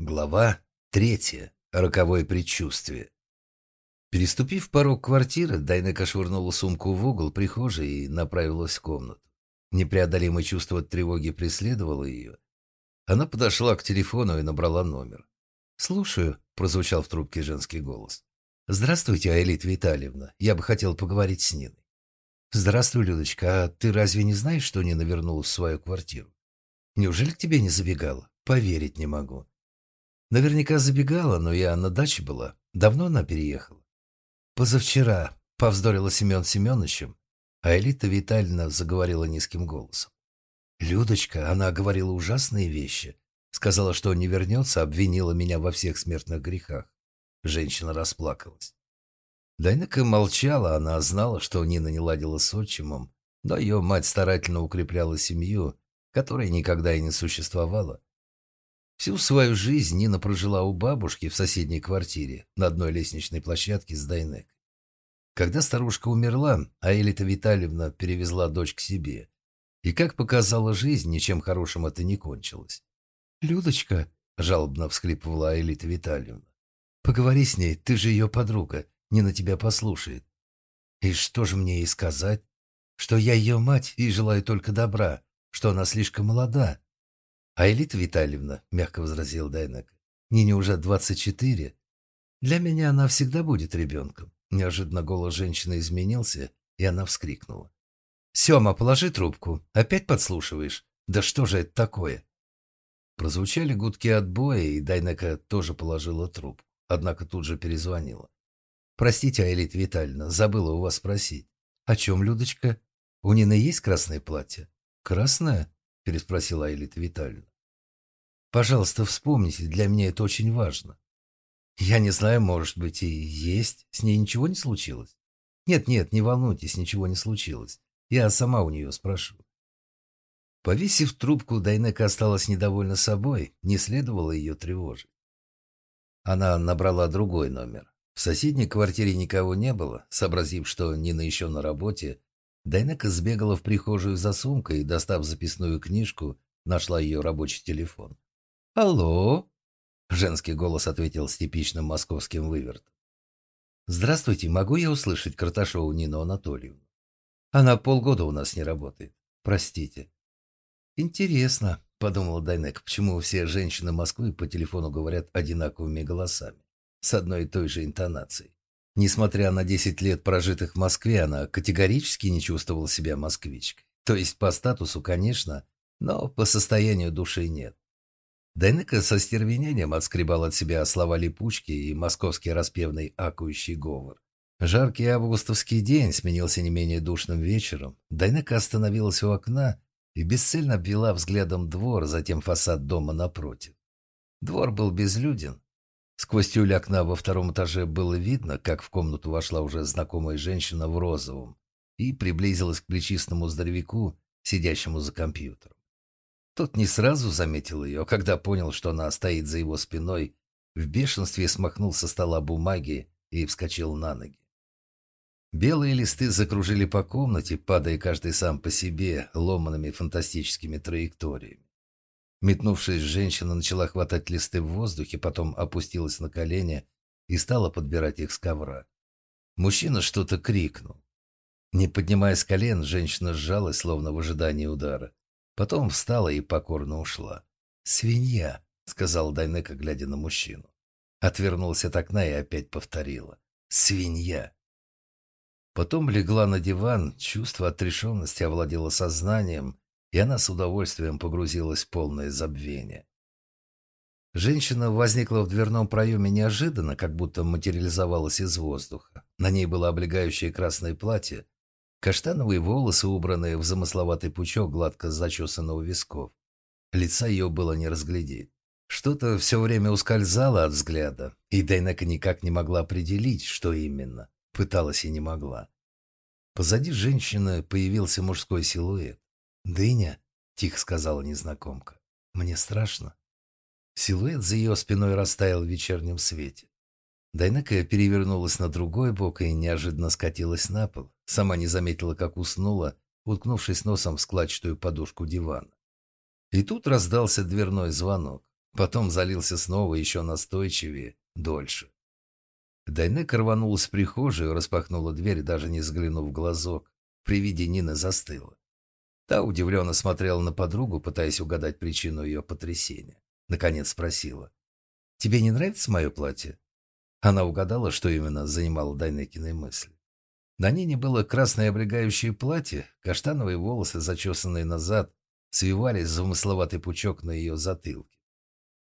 Глава третья. Роковое предчувствие. Переступив порог квартиры, Дайнека швырнула сумку в угол прихожей и направилась в комнату. Непреодолимое чувство тревоги преследовало ее. Она подошла к телефону и набрала номер. «Слушаю», — прозвучал в трубке женский голос. «Здравствуйте, Аэлита Витальевна. Я бы хотел поговорить с Ниной». «Здравствуй, Людочка. А ты разве не знаешь, что Нина вернулась в свою квартиру? Неужели к тебе не забегала? Поверить не могу». Наверняка забегала, но я на даче была. Давно она переехала? Позавчера повздорила Семен Семеновичем, а Элита Витальевна заговорила низким голосом. «Людочка, она говорила ужасные вещи. Сказала, что не вернется, обвинила меня во всех смертных грехах». Женщина расплакалась. Дайнека молчала, она знала, что Нина не ладила с отчимом, но ее мать старательно укрепляла семью, которая никогда и не существовала. Всю свою жизнь Нина прожила у бабушки в соседней квартире на одной лестничной площадке с Дайнек. Когда старушка умерла, а Элита Витальевна перевезла дочь к себе. И, как показала жизнь, ничем хорошим это не кончилось. «Людочка», — жалобно всхлипывала Элита Витальевна, — «поговори с ней, ты же ее подруга, Нина тебя послушает». «И что же мне ей сказать? Что я ее мать и желаю только добра, что она слишком молода, «А Элита Витальевна», — мягко возразил Дайнек, — «Нине уже двадцать четыре. Для меня она всегда будет ребенком». Неожиданно голос женщины изменился, и она вскрикнула. «Сема, положи трубку. Опять подслушиваешь? Да что же это такое?» Прозвучали гудки отбоя, и Дайнека тоже положила трубку, однако тут же перезвонила. «Простите, Аэлит Витальевна, забыла у вас спросить. О чем, Людочка? У Нины есть красное платье?» «Красное?» – переспросила Аэлита Витальевна. Пожалуйста, вспомните, для меня это очень важно. Я не знаю, может быть, и есть. С ней ничего не случилось? Нет-нет, не волнуйтесь, ничего не случилось. Я сама у нее спрошу. Повесив трубку, Дайнека осталась недовольна собой, не следовало ее тревожить. Она набрала другой номер. В соседней квартире никого не было. Сообразив, что Нина еще на работе, Дайнека сбегала в прихожую за сумкой достав записную книжку, нашла ее рабочий телефон. «Алло?» — женский голос ответил с типичным московским вывертом. «Здравствуйте, могу я услышать Карташову Нину Анатольевну? Она полгода у нас не работает. Простите». «Интересно», — подумала Дайнек, почему все женщины Москвы по телефону говорят одинаковыми голосами, с одной и той же интонацией. Несмотря на 10 лет прожитых в Москве, она категорически не чувствовала себя москвичкой. То есть по статусу, конечно, но по состоянию души нет. Дайнека со стервенением отскребал от себя слова липучки и московский распевный акующий говор. Жаркий августовский день сменился не менее душным вечером. Дайнека остановилась у окна и бесцельно обвела взглядом двор, затем фасад дома напротив. Двор был безлюден. Сквозь тюль окна во втором этаже было видно, как в комнату вошла уже знакомая женщина в розовом и приблизилась к плечистому здоровяку, сидящему за компьютером. Тот не сразу заметил ее, когда понял, что она стоит за его спиной, в бешенстве смахнул со стола бумаги и вскочил на ноги. Белые листы закружили по комнате, падая каждый сам по себе ломанными фантастическими траекториями. Метнувшись, женщина начала хватать листы в воздухе, потом опустилась на колени и стала подбирать их с ковра. Мужчина что-то крикнул. Не поднимая с колен, женщина сжалась, словно в ожидании удара. Потом встала и покорно ушла. «Свинья», — сказал Дайнека, глядя на мужчину. Отвернулась от окна и опять повторила. «Свинья». Потом легла на диван, чувство отрешенности овладело сознанием, и она с удовольствием погрузилась в полное забвение. Женщина возникла в дверном проеме неожиданно, как будто материализовалась из воздуха. На ней было облегающее красное платье, Каштановые волосы, убранные в замысловатый пучок гладко зачесанного висков. Лица ее было не разглядеть. Что-то все время ускользало от взгляда, и Дайнека никак не могла определить, что именно. Пыталась и не могла. Позади женщины появился мужской силуэт. «Дыня», — тихо сказала незнакомка, — «мне страшно». Силуэт за ее спиной растаял в вечернем свете. Дайнека перевернулась на другой бок и неожиданно скатилась на пол. Сама не заметила, как уснула, уткнувшись носом в складчатую подушку дивана. И тут раздался дверной звонок. Потом залился снова еще настойчивее, дольше. Дайнека рванулась в прихожую, распахнула дверь, даже не взглянув в глазок. При виде Нины застыла. Та удивленно смотрела на подругу, пытаясь угадать причину ее потрясения. Наконец спросила. «Тебе не нравится мое платье?» Она угадала, что именно занимало Дайнекиной мысли. На Нине было красное облегающее платье, каштановые волосы, зачесанные назад, свивались замысловатый пучок на ее затылке.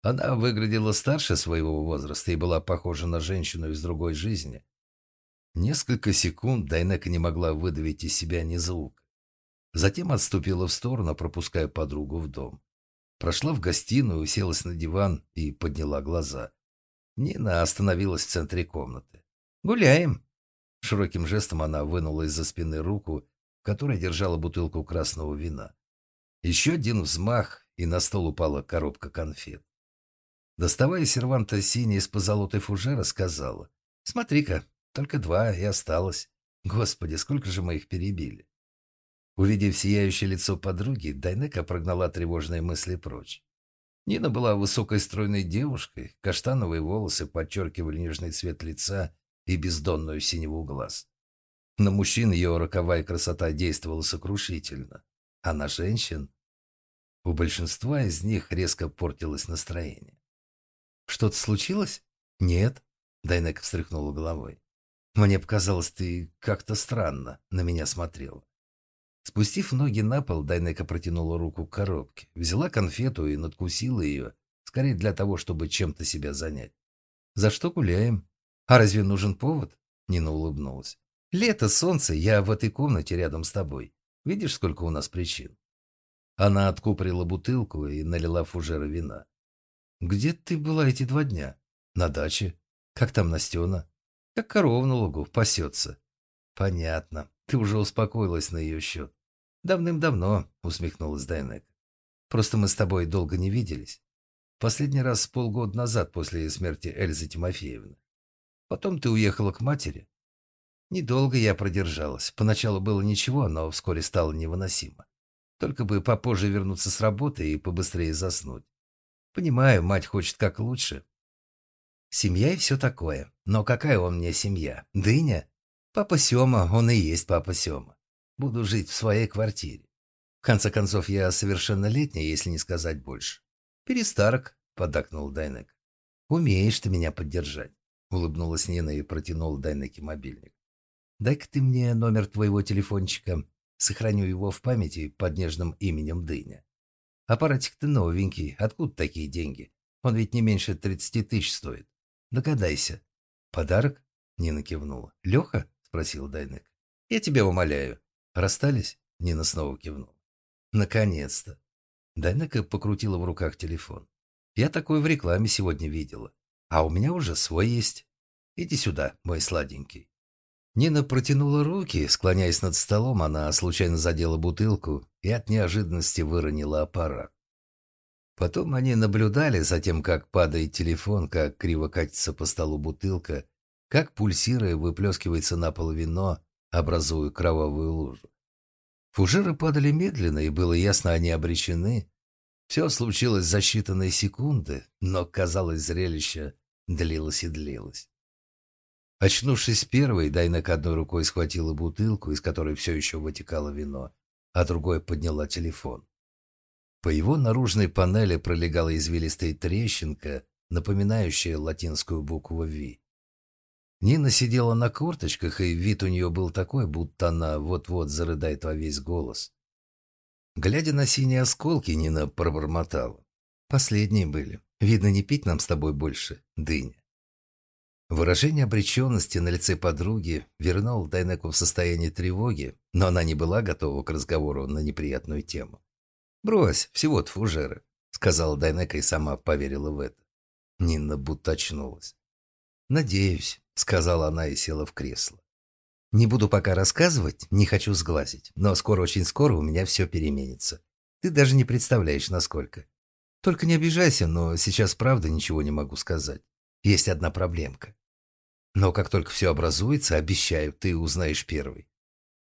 Она выглядела старше своего возраста и была похожа на женщину из другой жизни. Несколько секунд Дайнека не могла выдавить из себя ни звука. Затем отступила в сторону, пропуская подругу в дом. Прошла в гостиную, уселась на диван и подняла глаза. Нина остановилась в центре комнаты. «Гуляем!» Широким жестом она вынула из-за спины руку, в которой держала бутылку красного вина. Еще один взмах, и на стол упала коробка конфет. Доставая серванта синий из позолотой фужера, сказала. «Смотри-ка, только два и осталось. Господи, сколько же мы их перебили!» Увидев сияющее лицо подруги, Дайнека прогнала тревожные мысли прочь. Нина была высокой стройной девушкой, каштановые волосы подчеркивали нежный цвет лица и бездонную синеву глаз. На мужчин ее роковая красота действовала сокрушительно, а на женщин... У большинства из них резко портилось настроение. Что-то случилось? Нет. Дайнека встряхнула головой. Мне показалось, ты как-то странно на меня смотрела. Спустив ноги на пол, Дайнека протянула руку к коробке, взяла конфету и надкусила ее, скорее для того, чтобы чем-то себя занять. «За что гуляем? А разве нужен повод?» Нина улыбнулась. «Лето, солнце, я в этой комнате рядом с тобой. Видишь, сколько у нас причин?» Она откупорила бутылку и налила фужера вина. «Где ты была эти два дня?» «На даче. Как там Настена?» «Как корова на лугу, пасется». «Понятно. Ты уже успокоилась на ее счет». «Давным-давно», — усмехнулась Дайнек. «Просто мы с тобой долго не виделись. Последний раз полгода назад после смерти Эльзы Тимофеевны. Потом ты уехала к матери. Недолго я продержалась. Поначалу было ничего, но вскоре стало невыносимо. Только бы попозже вернуться с работы и побыстрее заснуть. Понимаю, мать хочет как лучше. Семья и все такое. Но какая он мне семья? Дыня? Папа Сема, он и есть папа Сема. Буду жить в своей квартире. В конце концов, я совершеннолетняя, если не сказать больше. Перестарок, поддакнул Дайнек. Умеешь ты меня поддержать. Улыбнулась Нина и протянула Дайнеке мобильник. Дай-ка ты мне номер твоего телефончика. Сохраню его в памяти под нежным именем Дыня. Аппаратик-то новенький. Откуда такие деньги? Он ведь не меньше тридцати тысяч стоит. Догадайся. Подарок? Нина кивнула. Леха? Спросил Дайнек. Я тебя умоляю. Расстались? Нина снова кивнула. Наконец-то. Дайнека покрутила в руках телефон. Я такой в рекламе сегодня видела. А у меня уже свой есть. Иди сюда, мой сладенький. Нина протянула руки, склоняясь над столом, она случайно задела бутылку и от неожиданности выронила аппарат. Потом они наблюдали за тем, как падает телефон, как криво катится по столу бутылка, как пульсируя выплескивается на пол вино, образуя кровавую лужу. Фужеры падали медленно, и было ясно, они обречены. Все случилось за считанные секунды, но, казалось, зрелище длилось и длилось. Очнувшись первой, Дайнек одной рукой схватила бутылку, из которой все еще вытекало вино, а другой подняла телефон. По его наружной панели пролегала извилистая трещинка, напоминающая латинскую букву «Ви». Нина сидела на корточках, и вид у нее был такой, будто она вот-вот зарыдает во весь голос. Глядя на синие осколки, Нина пробормотала. «Последние были. Видно, не пить нам с тобой больше, дыня». Выражение обреченности на лице подруги вернул Дайнеку в состояние тревоги, но она не была готова к разговору на неприятную тему. «Брось, всего-то фужеры», — сказала Дайнека и сама поверила в это. Нина будто очнулась. «Надеюсь», — сказала она и села в кресло. «Не буду пока рассказывать, не хочу сглазить, но скоро, очень скоро у меня все переменится. Ты даже не представляешь, насколько. Только не обижайся, но сейчас правда ничего не могу сказать. Есть одна проблемка. Но как только все образуется, обещаю, ты узнаешь первый.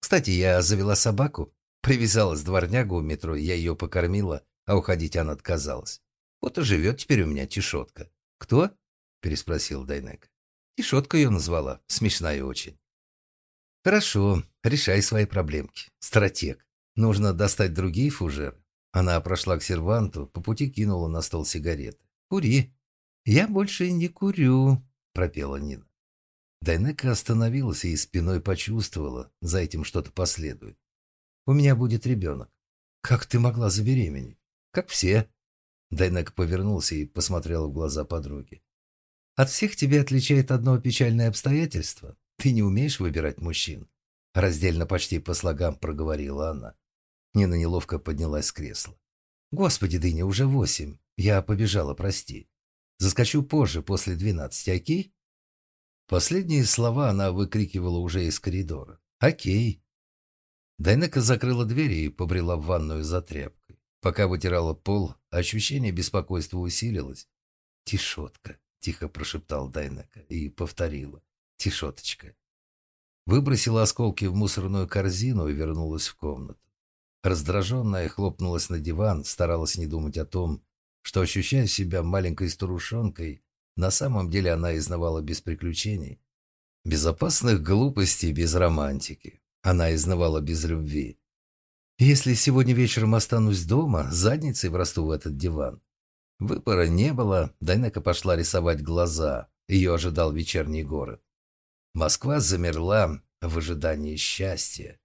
Кстати, я завела собаку, привязалась дворнягу у метро, я ее покормила, а уходить она отказалась. Вот и живет теперь у меня Тишотка. Кто? Переспросил Дайнека. Тишотка ее назвала. Смешная очень. Хорошо, решай свои проблемки. Стратег. Нужно достать другие фужеры. Она прошла к серванту, по пути кинула на стол сигареты. «Кури». «Я больше не курю», — пропела Нина. Дайнека остановилась и спиной почувствовала, за этим что-то последует. «У меня будет ребенок». «Как ты могла забеременеть?» «Как все». Дайнека повернулся и посмотрела в глаза подруги. «От всех тебя отличает одно печальное обстоятельство. Ты не умеешь выбирать мужчин». Раздельно почти по слогам проговорила она. Нина неловко поднялась с кресла. «Господи, Дыня, уже восемь. Я побежала, прости. Заскочу позже, после двенадцати, окей?» Последние слова она выкрикивала уже из коридора. «Окей». Дайнека закрыла дверь и побрела в ванную за тряпкой. Пока вытирала пол, ощущение беспокойства усилилось. «Тишотка», — тихо прошептал Дайнека и повторила. «Тишоточка». Выбросила осколки в мусорную корзину и вернулась в комнату. Раздраженная хлопнулась на диван, старалась не думать о том, что, ощущая себя маленькой старушонкой, на самом деле она изнавала без приключений. Без опасных глупостей, без романтики. Она изнавала без любви. Если сегодня вечером останусь дома, задницей врасту в этот диван. Выбора не было, Дайнека пошла рисовать глаза. Ее ожидал вечерний город. Москва замерла в ожидании счастья.